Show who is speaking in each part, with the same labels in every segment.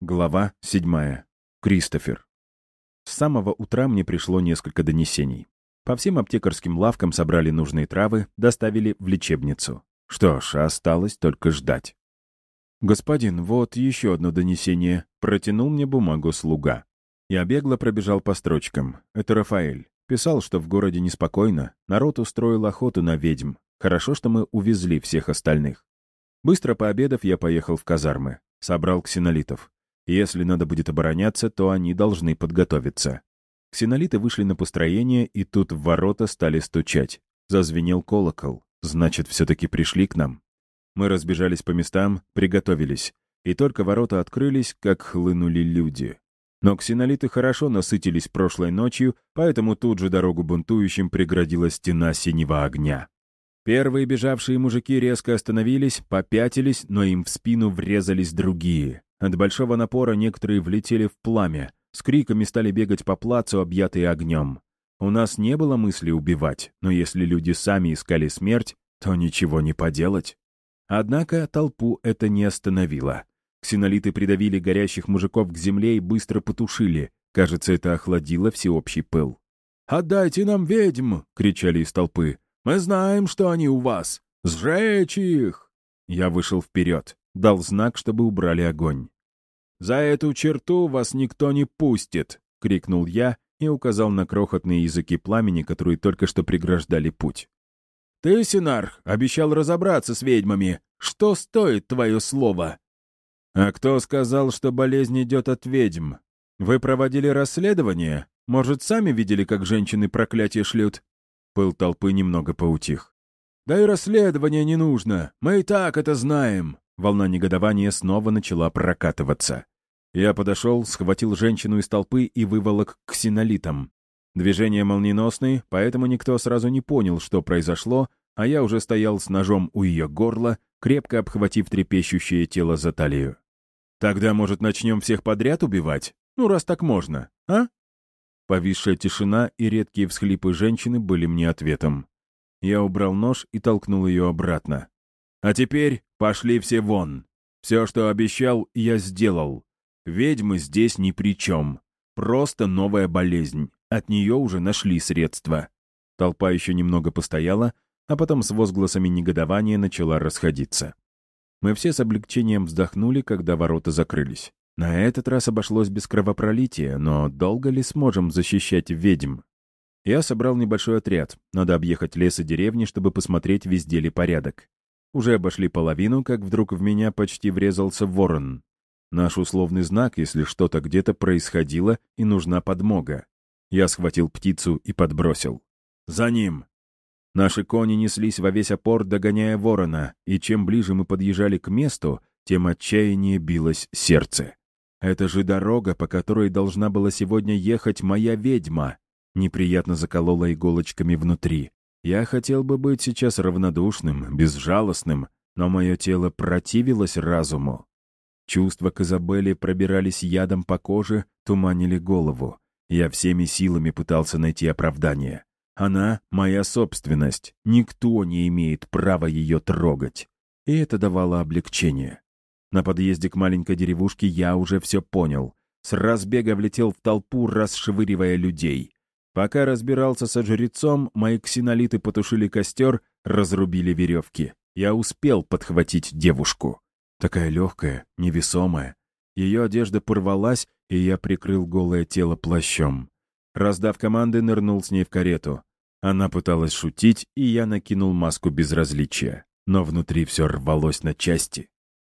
Speaker 1: Глава 7. Кристофер. С самого утра мне пришло несколько донесений. По всем аптекарским лавкам собрали нужные травы, доставили в лечебницу. Что ж, осталось только ждать. «Господин, вот еще одно донесение», — протянул мне бумагу слуга. Я бегло пробежал по строчкам. Это Рафаэль. Писал, что в городе неспокойно, народ устроил охоту на ведьм. Хорошо, что мы увезли всех остальных. Быстро пообедав, я поехал в казармы. Собрал ксенолитов. Если надо будет обороняться, то они должны подготовиться. Ксенолиты вышли на построение, и тут в ворота стали стучать. Зазвенел колокол. Значит, все-таки пришли к нам. Мы разбежались по местам, приготовились. И только ворота открылись, как хлынули люди. Но ксенолиты хорошо насытились прошлой ночью, поэтому тут же дорогу бунтующим преградила стена синего огня. Первые бежавшие мужики резко остановились, попятились, но им в спину врезались другие. От большого напора некоторые влетели в пламя, с криками стали бегать по плацу, объятые огнем. У нас не было мысли убивать, но если люди сами искали смерть, то ничего не поделать. Однако толпу это не остановило. Ксенолиты придавили горящих мужиков к земле и быстро потушили. Кажется, это охладило всеобщий пыл. «Отдайте нам ведьм!» — кричали из толпы. «Мы знаем, что они у вас! Сжечь их!» Я вышел вперед дал знак, чтобы убрали огонь. «За эту черту вас никто не пустит!» — крикнул я и указал на крохотные языки пламени, которые только что преграждали путь. «Ты, Синарх, обещал разобраться с ведьмами. Что стоит твое слово?» «А кто сказал, что болезнь идет от ведьм? Вы проводили расследование? Может, сами видели, как женщины проклятие шлют?» Пыл толпы немного поутих. «Да и расследование не нужно. Мы и так это знаем. Волна негодования снова начала прокатываться. Я подошел, схватил женщину из толпы и выволок к ксенолитам. Движения молниеносные, поэтому никто сразу не понял, что произошло, а я уже стоял с ножом у ее горла, крепко обхватив трепещущее тело за талию. «Тогда, может, начнем всех подряд убивать? Ну, раз так можно, а?» Повисшая тишина и редкие всхлипы женщины были мне ответом. Я убрал нож и толкнул ее обратно. А теперь пошли все вон. Все, что обещал, я сделал. Ведьмы здесь ни при чем. Просто новая болезнь. От нее уже нашли средства. Толпа еще немного постояла, а потом с возгласами негодования начала расходиться. Мы все с облегчением вздохнули, когда ворота закрылись. На этот раз обошлось без кровопролития, но долго ли сможем защищать ведьм? Я собрал небольшой отряд. Надо объехать лес и деревни, чтобы посмотреть, везде ли порядок. Уже обошли половину, как вдруг в меня почти врезался ворон. Наш условный знак, если что-то где-то происходило и нужна подмога. Я схватил птицу и подбросил. «За ним!» Наши кони неслись во весь опор, догоняя ворона, и чем ближе мы подъезжали к месту, тем отчаяннее билось сердце. «Это же дорога, по которой должна была сегодня ехать моя ведьма!» Неприятно заколола иголочками внутри. Я хотел бы быть сейчас равнодушным, безжалостным, но мое тело противилось разуму. Чувства к Изабелле пробирались ядом по коже, туманили голову. Я всеми силами пытался найти оправдание. Она — моя собственность, никто не имеет права ее трогать. И это давало облегчение. На подъезде к маленькой деревушке я уже все понял. С разбега влетел в толпу, расшвыривая людей. Пока разбирался со жрецом, мои ксенолиты потушили костер, разрубили веревки. Я успел подхватить девушку. Такая легкая, невесомая. Ее одежда порвалась, и я прикрыл голое тело плащом. Раздав команды, нырнул с ней в карету. Она пыталась шутить, и я накинул маску безразличия. Но внутри все рвалось на части.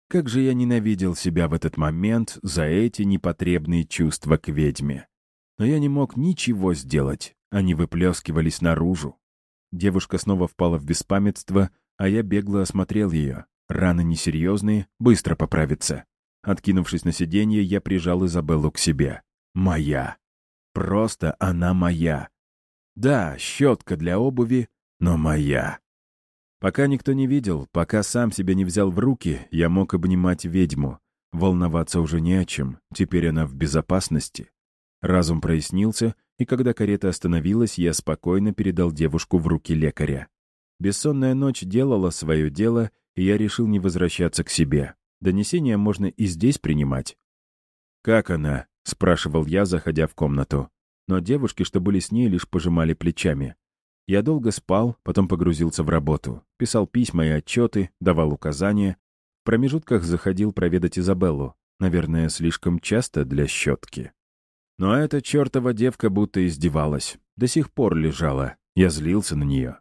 Speaker 1: Как же я ненавидел себя в этот момент за эти непотребные чувства к ведьме. Но я не мог ничего сделать. Они выплескивались наружу. Девушка снова впала в беспамятство, а я бегло осмотрел ее. Раны несерьезные, быстро поправится. Откинувшись на сиденье, я прижал Изабеллу к себе. Моя. Просто она моя. Да, щетка для обуви, но моя. Пока никто не видел, пока сам себя не взял в руки, я мог обнимать ведьму. Волноваться уже не о чем, теперь она в безопасности. Разум прояснился, и когда карета остановилась, я спокойно передал девушку в руки лекаря. Бессонная ночь делала свое дело, и я решил не возвращаться к себе. Донесения можно и здесь принимать. «Как она?» — спрашивал я, заходя в комнату. Но девушки, что были с ней, лишь пожимали плечами. Я долго спал, потом погрузился в работу. Писал письма и отчеты, давал указания. В промежутках заходил проведать Изабеллу. Наверное, слишком часто для щетки. Но эта чертова девка будто издевалась. До сих пор лежала. Я злился на нее.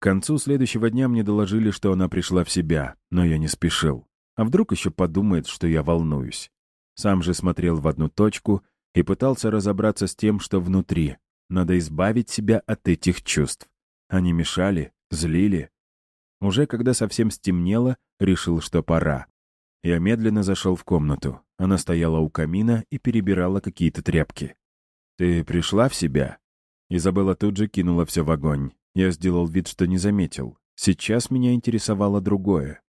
Speaker 1: К концу следующего дня мне доложили, что она пришла в себя, но я не спешил. А вдруг еще подумает, что я волнуюсь. Сам же смотрел в одну точку и пытался разобраться с тем, что внутри. Надо избавить себя от этих чувств. Они мешали, злили. Уже когда совсем стемнело, решил, что пора. Я медленно зашел в комнату. Она стояла у камина и перебирала какие-то тряпки. «Ты пришла в себя?» Изабелла тут же кинула все в огонь. Я сделал вид, что не заметил. Сейчас меня интересовало другое.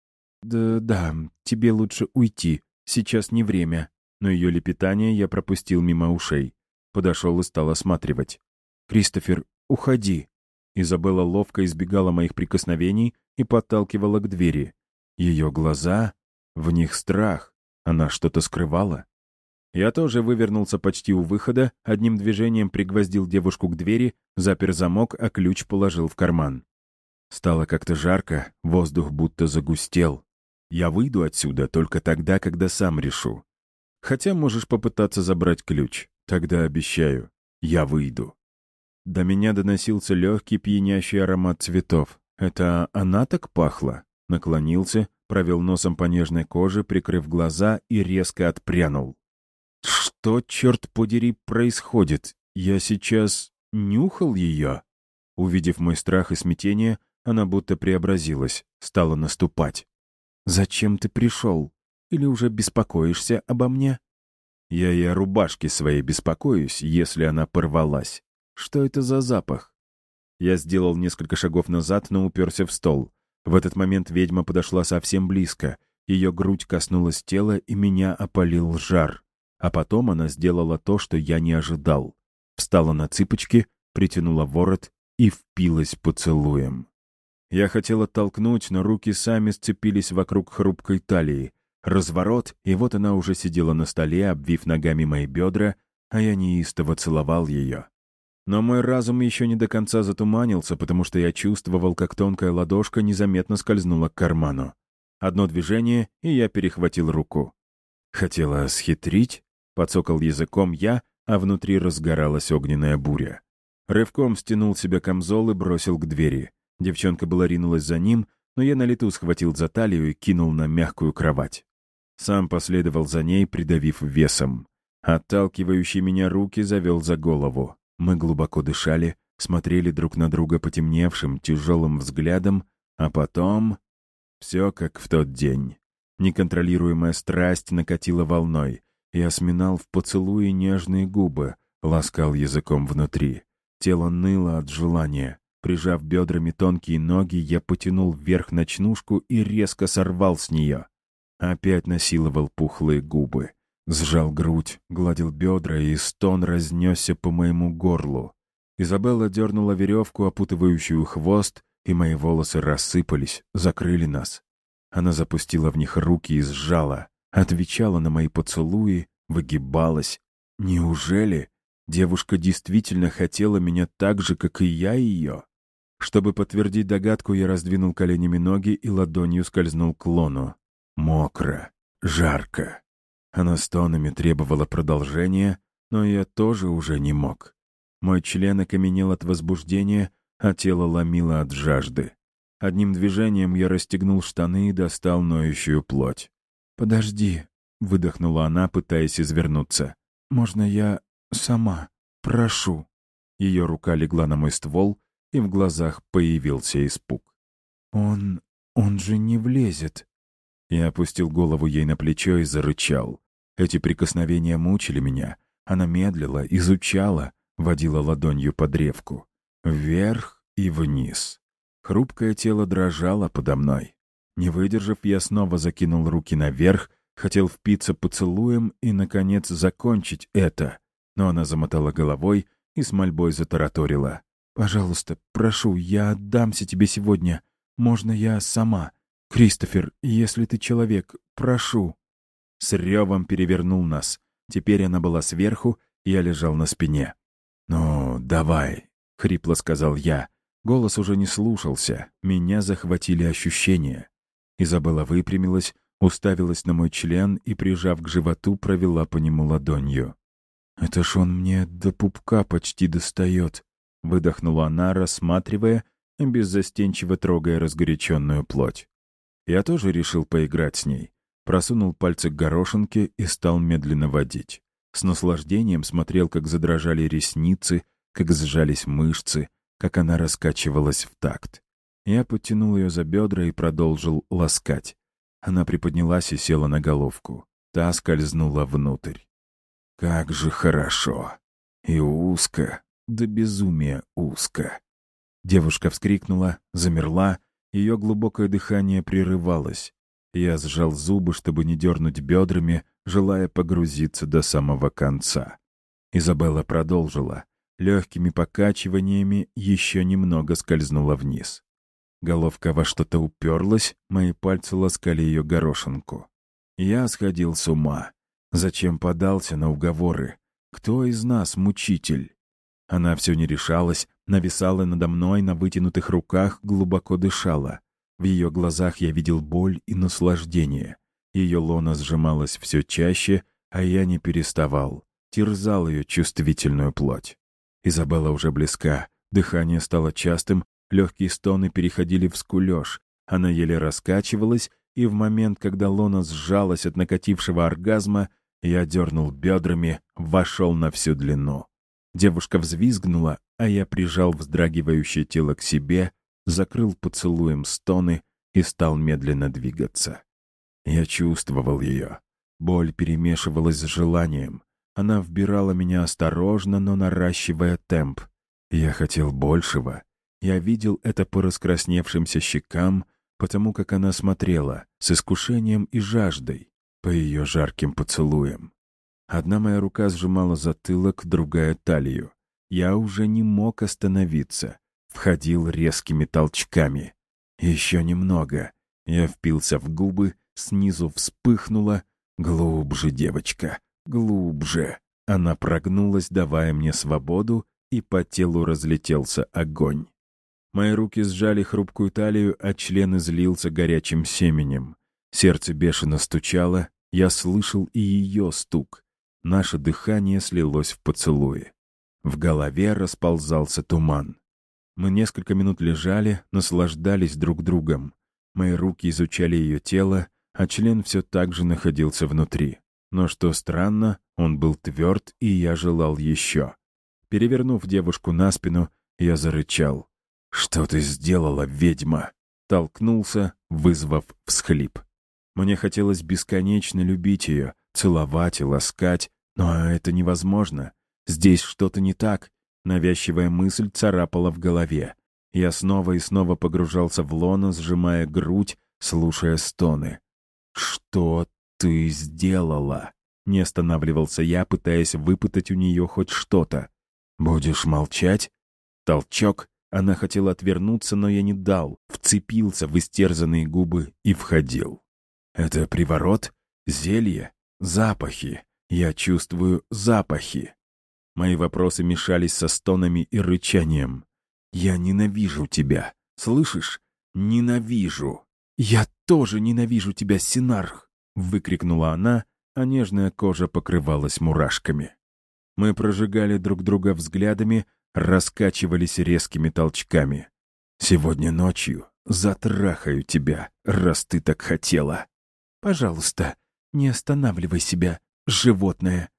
Speaker 1: «Да, да, тебе лучше уйти. Сейчас не время». Но ее лепетание я пропустил мимо ушей. Подошел и стал осматривать. «Кристофер, уходи!» Изабелла ловко избегала моих прикосновений и подталкивала к двери. Ее глаза... В них страх. Она что-то скрывала. Я тоже вывернулся почти у выхода, одним движением пригвоздил девушку к двери, запер замок, а ключ положил в карман. Стало как-то жарко, воздух будто загустел. Я выйду отсюда только тогда, когда сам решу. Хотя можешь попытаться забрать ключ. Тогда обещаю, я выйду. До меня доносился легкий пьянящий аромат цветов. Это она так пахла? Наклонился, провел носом по нежной коже, прикрыв глаза и резко отпрянул. Что, черт подери, происходит? Я сейчас нюхал ее? Увидев мой страх и смятение, она будто преобразилась, стала наступать. «Зачем ты пришел? Или уже беспокоишься обо мне?» Я и о рубашке своей беспокоюсь, если она порвалась. Что это за запах? Я сделал несколько шагов назад, но уперся в стол. В этот момент ведьма подошла совсем близко. Ее грудь коснулась тела, и меня опалил жар. А потом она сделала то, что я не ожидал. Встала на цыпочки, притянула ворот и впилась поцелуем. Я хотел оттолкнуть, но руки сами сцепились вокруг хрупкой талии. Разворот, и вот она уже сидела на столе, обвив ногами мои бедра, а я неистово целовал ее. Но мой разум еще не до конца затуманился, потому что я чувствовал, как тонкая ладошка незаметно скользнула к карману. Одно движение, и я перехватил руку. Хотела схитрить? Подсокал языком я, а внутри разгоралась огненная буря. Рывком стянул себе камзол и бросил к двери. Девчонка была ринулась за ним, но я на лету схватил за талию и кинул на мягкую кровать. Сам последовал за ней, придавив весом. Отталкивающий меня руки завел за голову. Мы глубоко дышали, смотрели друг на друга потемневшим, тяжелым взглядом, а потом... Все как в тот день. Неконтролируемая страсть накатила волной. Я сминал в поцелуе нежные губы, ласкал языком внутри. Тело ныло от желания. Прижав бедрами тонкие ноги, я потянул вверх ночнушку и резко сорвал с нее. Опять насиловал пухлые губы. Сжал грудь, гладил бедра, и стон разнесся по моему горлу. Изабелла дернула веревку, опутывающую хвост, и мои волосы рассыпались, закрыли нас. Она запустила в них руки и сжала, отвечала на мои поцелуи, выгибалась. Неужели девушка действительно хотела меня так же, как и я ее? Чтобы подтвердить догадку, я раздвинул коленями ноги и ладонью скользнул к лону. Мокро, жарко. Она стонами требовала продолжения, но я тоже уже не мог. Мой член окаменел от возбуждения, а тело ломило от жажды. Одним движением я расстегнул штаны и достал ноющую плоть. «Подожди», — выдохнула она, пытаясь извернуться. «Можно я сама? Прошу». Ее рука легла на мой ствол, и в глазах появился испуг. «Он... он же не влезет». Я опустил голову ей на плечо и зарычал. Эти прикосновения мучили меня. Она медлила, изучала, водила ладонью по древку. Вверх и вниз. Хрупкое тело дрожало подо мной. Не выдержав, я снова закинул руки наверх, хотел впиться поцелуем и, наконец, закончить это. Но она замотала головой и с мольбой затараторила. «Пожалуйста, прошу, я отдамся тебе сегодня. Можно я сама? Кристофер, если ты человек, прошу». С ревом перевернул нас. Теперь она была сверху, я лежал на спине. «Ну, давай», — хрипло сказал я. Голос уже не слушался, меня захватили ощущения. Изабелла выпрямилась, уставилась на мой член и, прижав к животу, провела по нему ладонью. «Это ж он мне до пупка почти достает», — выдохнула она, рассматривая, беззастенчиво трогая разгоряченную плоть. Я тоже решил поиграть с ней. Просунул пальцы к горошинке и стал медленно водить. С наслаждением смотрел, как задрожали ресницы, как сжались мышцы, как она раскачивалась в такт. Я подтянул ее за бедра и продолжил ласкать. Она приподнялась и села на головку. Та скользнула внутрь. Как же хорошо. И узко, да безумия узко. Девушка вскрикнула, замерла, ее глубокое дыхание прерывалось. Я сжал зубы, чтобы не дернуть бедрами, желая погрузиться до самого конца. Изабелла продолжила. Легкими покачиваниями еще немного скользнула вниз. Головка во что-то уперлась, мои пальцы ласкали ее горошинку. Я сходил с ума. Зачем подался на уговоры? Кто из нас мучитель? Она все не решалась, нависала надо мной на вытянутых руках, глубоко дышала. В ее глазах я видел боль и наслаждение. Ее лона сжималась все чаще, а я не переставал. Терзал ее чувствительную плоть. Изабелла уже близка. Дыхание стало частым, легкие стоны переходили в скулеж. Она еле раскачивалась, и в момент, когда лона сжалась от накатившего оргазма, я дернул бедрами, вошел на всю длину. Девушка взвизгнула, а я прижал вздрагивающее тело к себе, закрыл поцелуем стоны и стал медленно двигаться. Я чувствовал ее. Боль перемешивалась с желанием. Она вбирала меня осторожно, но наращивая темп. Я хотел большего. Я видел это по раскрасневшимся щекам, потому как она смотрела, с искушением и жаждой, по ее жарким поцелуям. Одна моя рука сжимала затылок, другая — талию. Я уже не мог остановиться. Входил резкими толчками. Еще немного. Я впился в губы, снизу вспыхнуло. Глубже, девочка, глубже. Она прогнулась, давая мне свободу, и по телу разлетелся огонь. Мои руки сжали хрупкую талию, а член излился горячим семенем. Сердце бешено стучало, я слышал и ее стук. Наше дыхание слилось в поцелуе. В голове расползался туман. Мы несколько минут лежали, наслаждались друг другом. Мои руки изучали ее тело, а член все так же находился внутри. Но что странно, он был тверд, и я желал еще. Перевернув девушку на спину, я зарычал. «Что ты сделала, ведьма?» Толкнулся, вызвав всхлип. Мне хотелось бесконечно любить ее, целовать и ласкать, но это невозможно. Здесь что-то не так. Навязчивая мысль царапала в голове. Я снова и снова погружался в лоно, сжимая грудь, слушая стоны. «Что ты сделала?» Не останавливался я, пытаясь выпытать у нее хоть что-то. «Будешь молчать?» Толчок, она хотела отвернуться, но я не дал, вцепился в истерзанные губы и входил. Это приворот? Зелье? Запахи? Я чувствую запахи. Мои вопросы мешались со стонами и рычанием. «Я ненавижу тебя. Слышишь? Ненавижу!» «Я тоже ненавижу тебя, Синарх!» — выкрикнула она, а нежная кожа покрывалась мурашками. Мы прожигали друг друга взглядами, раскачивались резкими толчками. «Сегодня ночью затрахаю тебя, раз ты так хотела». «Пожалуйста, не останавливай себя, животное».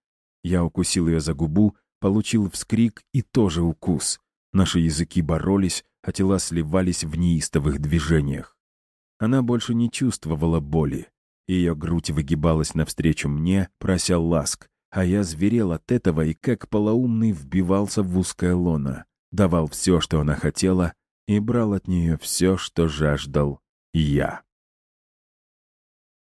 Speaker 1: Я укусил ее за губу, получил вскрик и тоже укус. Наши языки боролись, а тела сливались в неистовых движениях. Она больше не чувствовала боли. Ее грудь выгибалась навстречу мне, прося ласк, а я зверел от этого и как полоумный вбивался в узкое лоно, давал все, что она хотела, и брал от нее все, что жаждал я.